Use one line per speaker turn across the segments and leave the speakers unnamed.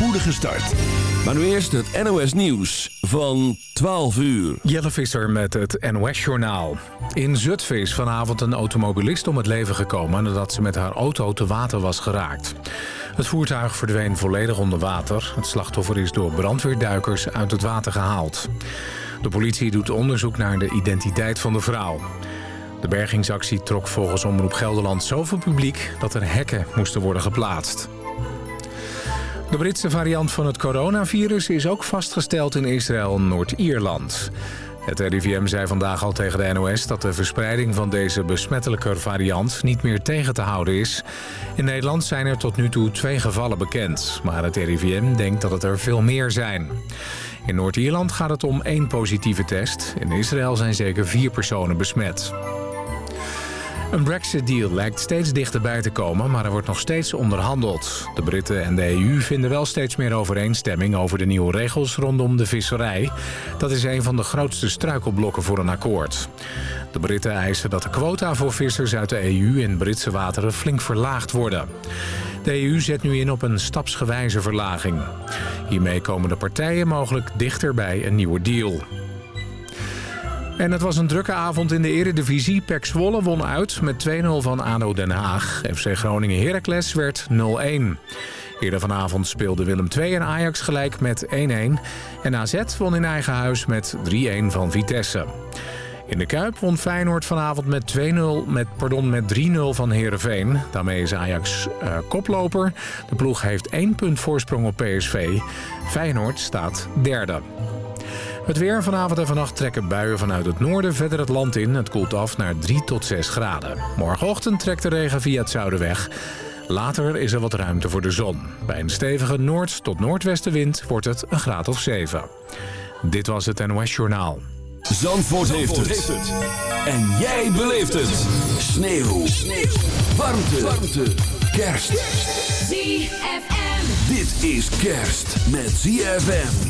spoedige start. Maar nu eerst het NOS Nieuws van 12 uur.
Jelle Visser met het NOS-journaal. In Zutphen is vanavond een automobilist om het leven gekomen... nadat ze met haar auto te water was geraakt. Het voertuig verdween volledig onder water. Het slachtoffer is door brandweerduikers uit het water gehaald. De politie doet onderzoek naar de identiteit van de vrouw. De bergingsactie trok volgens Omroep Gelderland zoveel publiek... dat er hekken moesten worden geplaatst. De Britse variant van het coronavirus is ook vastgesteld in Israël Noord-Ierland. Het RIVM zei vandaag al tegen de NOS dat de verspreiding van deze besmettelijke variant niet meer tegen te houden is. In Nederland zijn er tot nu toe twee gevallen bekend, maar het RIVM denkt dat het er veel meer zijn. In Noord-Ierland gaat het om één positieve test. In Israël zijn zeker vier personen besmet. Een Brexit-deal lijkt steeds dichterbij te komen, maar er wordt nog steeds onderhandeld. De Britten en de EU vinden wel steeds meer overeenstemming over de nieuwe regels rondom de visserij. Dat is een van de grootste struikelblokken voor een akkoord. De Britten eisen dat de quota voor vissers uit de EU in Britse wateren flink verlaagd worden. De EU zet nu in op een stapsgewijze verlaging. Hiermee komen de partijen mogelijk dichter bij een nieuwe deal. En het was een drukke avond in de eredivisie. PEC Zwolle won uit met 2-0 van ADO Den Haag. FC Groningen Heracles werd 0-1. Eerder vanavond speelden Willem II en Ajax gelijk met 1-1. En AZ won in eigen huis met 3-1 van Vitesse. In de Kuip won Feyenoord vanavond met 2-0 met, pardon, met 3-0 van Heerenveen. Daarmee is Ajax uh, koploper. De ploeg heeft één punt voorsprong op PSV. Feyenoord staat derde. Het weer vanavond en vannacht trekken buien vanuit het noorden verder het land in. Het koelt af naar 3 tot 6 graden. Morgenochtend trekt de regen via het zuiden weg. Later is er wat ruimte voor de zon. Bij een stevige noord- tot noordwestenwind wordt het een graad of 7. Dit was het NOS Journaal.
Zandvoort, heeft, het. En jij beleeft het. Sneeuw. Sneeuw. Warmte. Warmte. Kerst.
ZFM.
Dit is kerst met ZFM.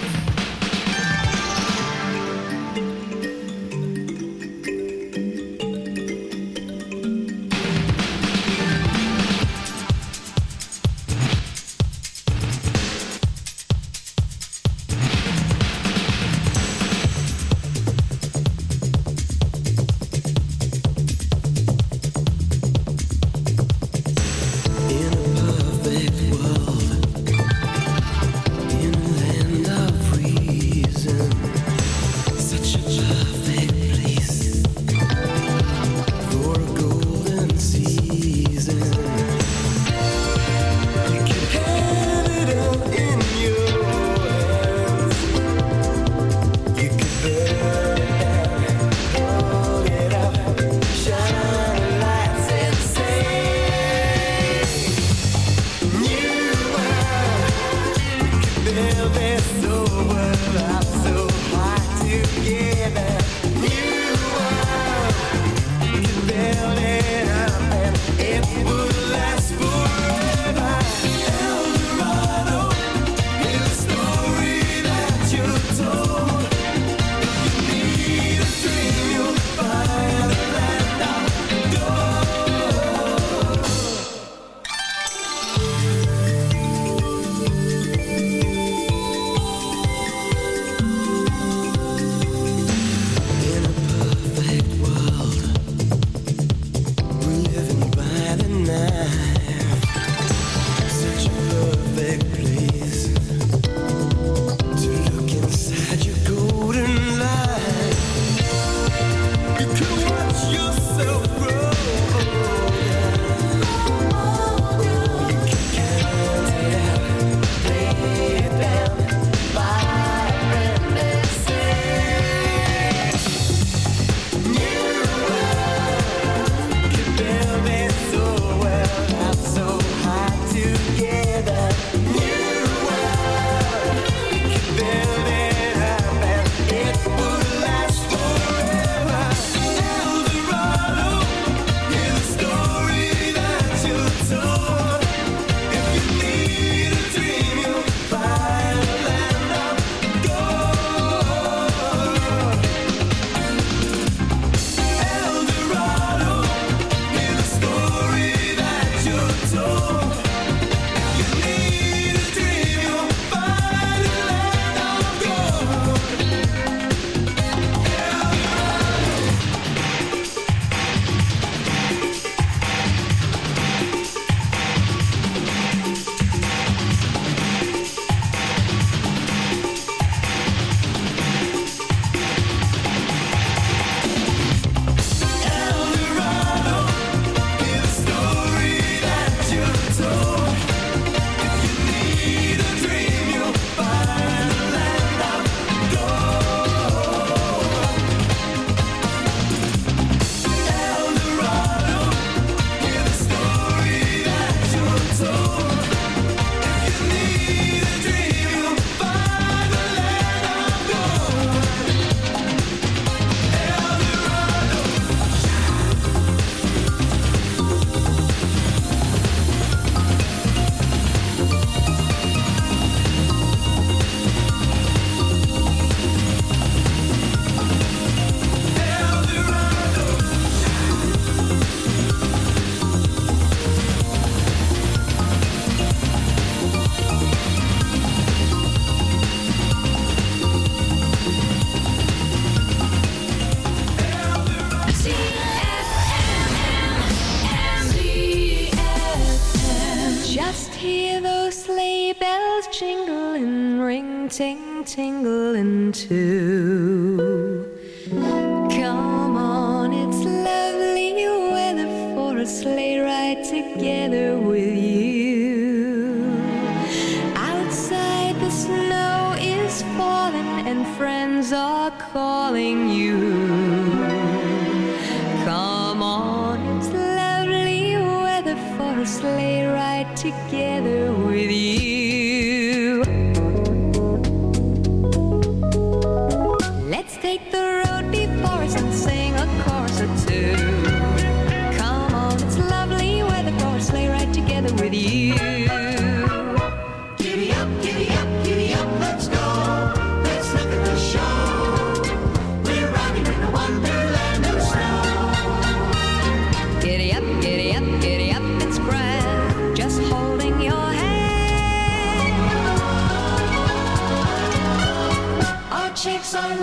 Our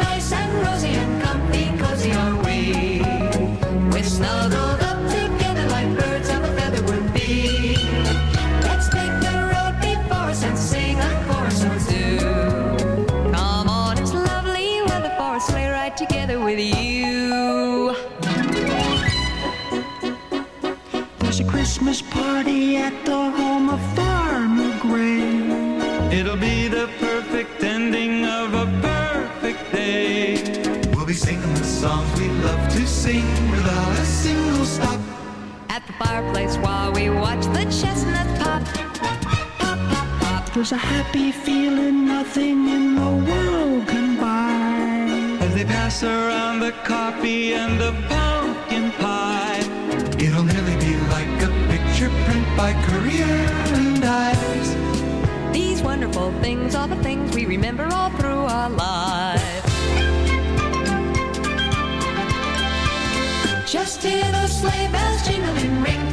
pop, pop.
There's a happy feeling nothing in the world can buy.
As they pass around the coffee and the pumpkin pie.
It'll nearly be like a picture print by Currier and Ives.
These wonderful things are the things we remember all through our lives. Just hear those sleigh bells jingling, ring,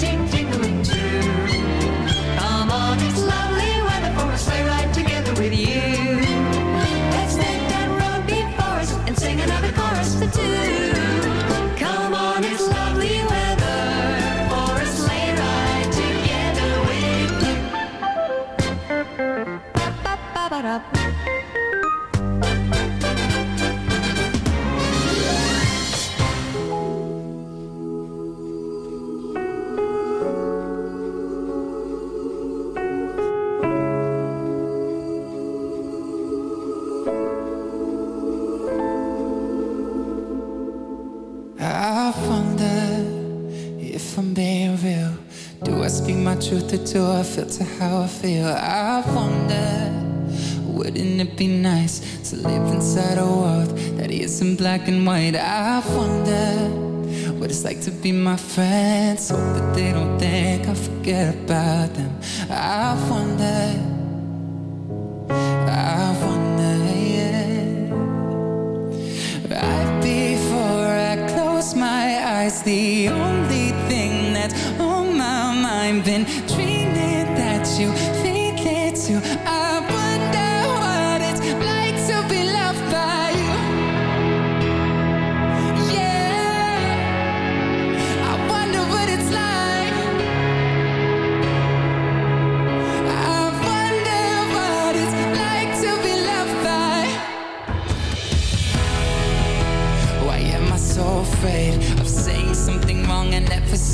I wonder if I'm being real. Do I speak my truth or do I filter how I feel? I wonder, wouldn't it be nice to live inside a world that isn't black and white? I wonder what it's like to be my friends. Hope that they don't think I forget about them. I wonder, eyes, the only thing that's on my mind been dreaming that you feel it too.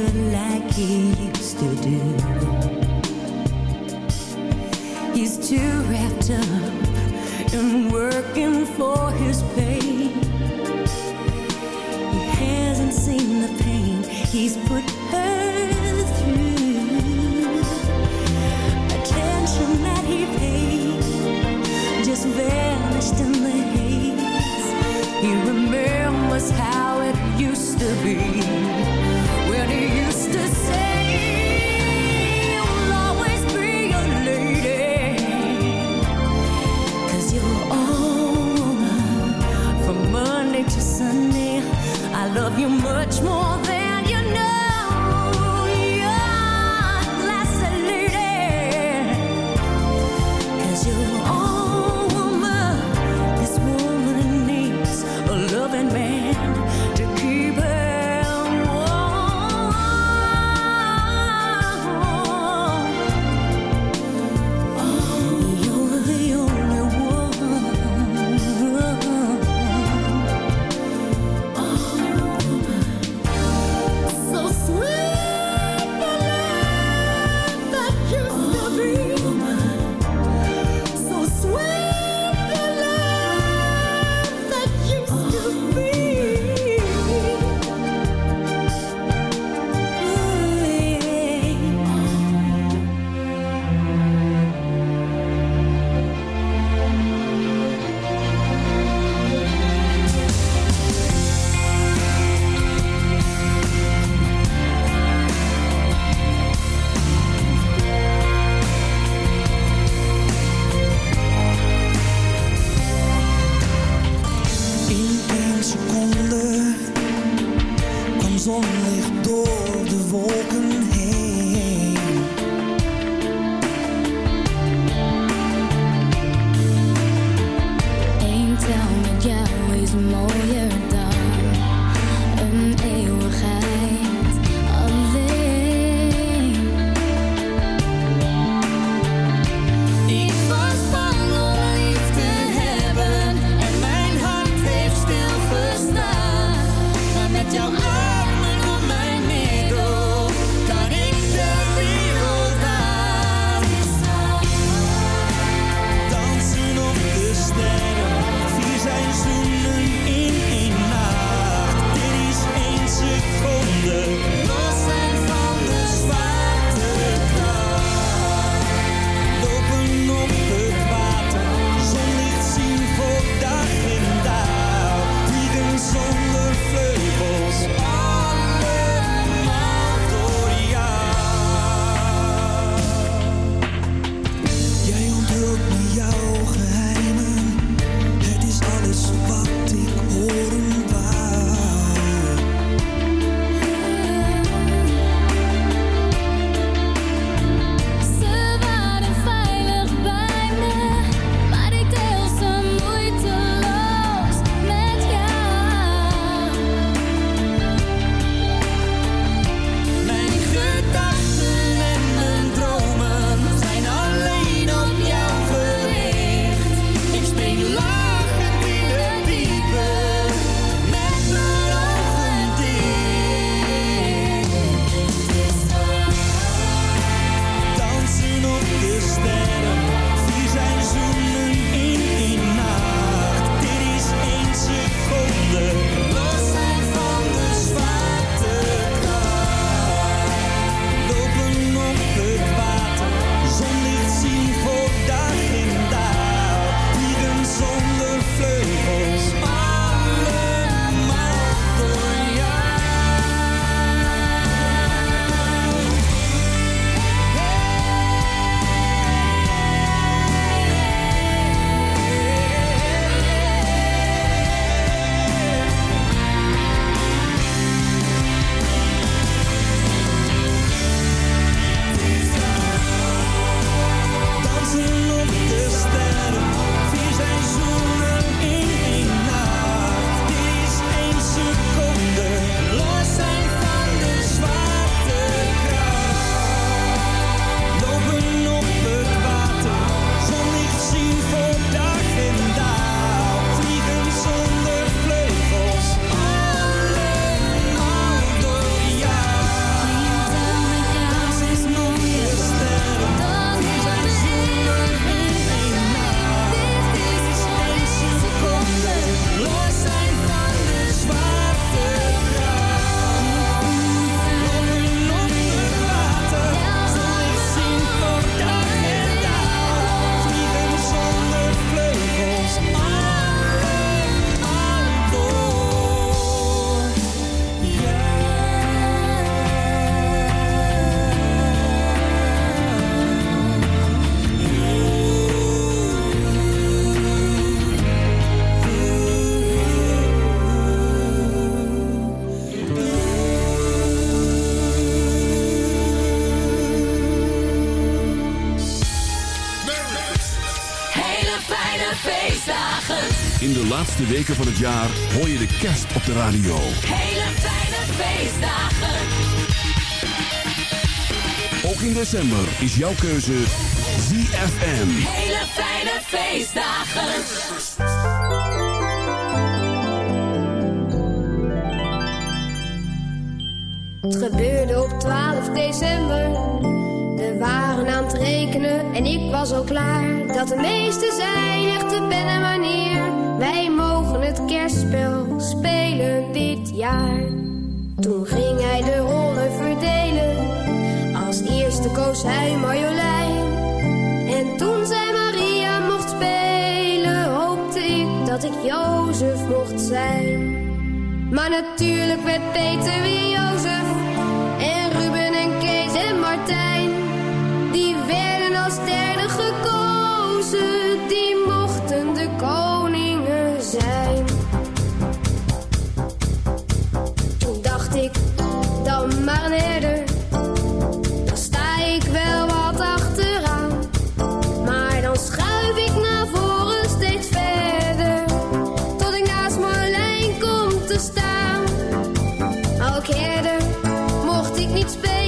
her like he used to do.
laatste weken van het jaar hoor je de kerst op de radio.
Hele fijne feestdagen.
Ook in december is jouw keuze ZFM.
Hele fijne feestdagen.
Het gebeurde op 12 december. We waren aan het rekenen en ik was al klaar. Dat de meesten zijn echte pennen, maar wij mogen het kerstspel spelen dit jaar. Toen ging hij de rollen verdelen. Als eerste koos hij Marjolein. En toen zij Maria mocht spelen, hoopte ik dat ik Jozef mocht zijn. Maar natuurlijk werd Peter weer mocht ik niet spelen.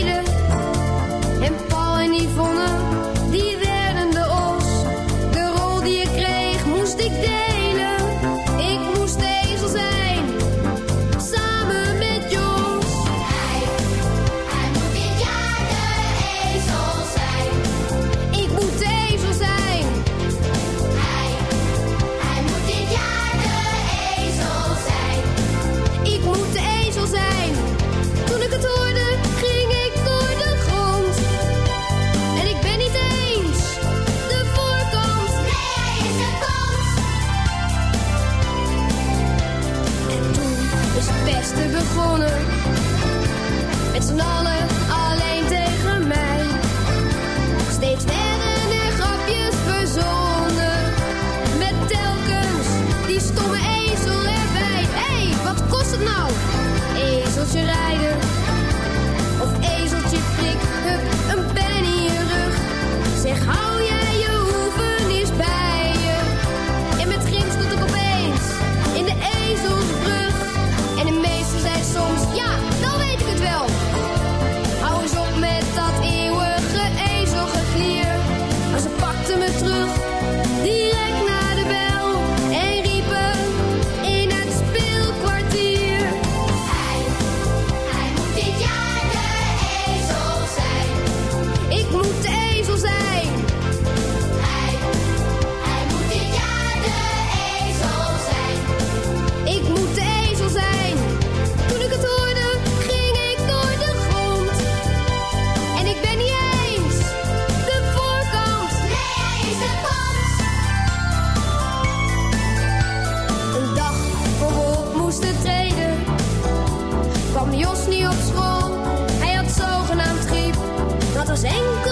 passos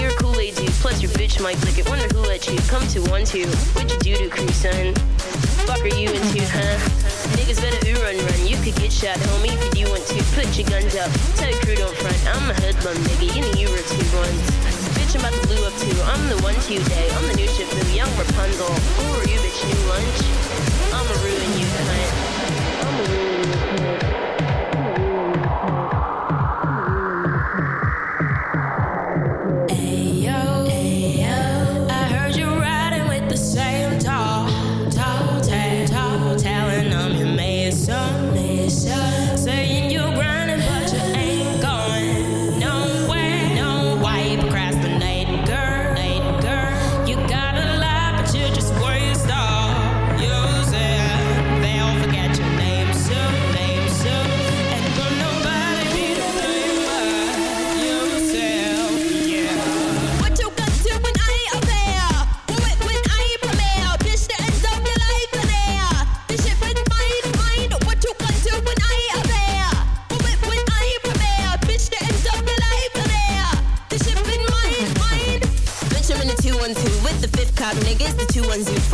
Your
Kool-Aid Dude. Plus your bitch might lick it. Wonder who let you come to one two. What you do to crew, son? Fuck are you into, huh? Niggas better ooh run run. You could get shot, homie, if you want to. Put your guns up. Tell your crew don't front. I'm a hoodlum, nigga. You know you were two ones. Bitch, I'm about to blue up too. I'm the one-two day. I'm the new Shifu, young Rapunzel. Who are you, bitch? New lunch. I'ma ruin you, cunt.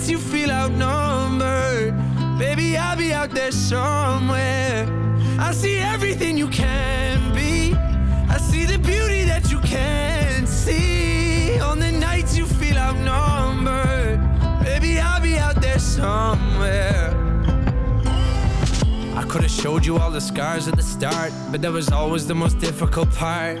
nights you feel outnumbered, baby, I'll be out there somewhere. I see everything you can be. I see the beauty that you can't see. On the nights you feel outnumbered, baby, I'll be out there somewhere. I could have showed you all the scars at the start, but that was always the most difficult part.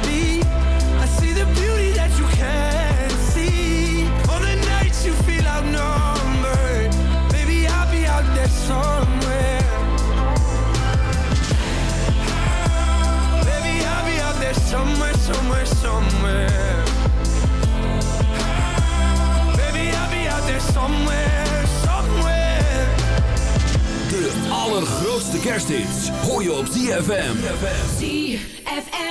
allergrootste kersthits hoor je op ZFM.
ZFM.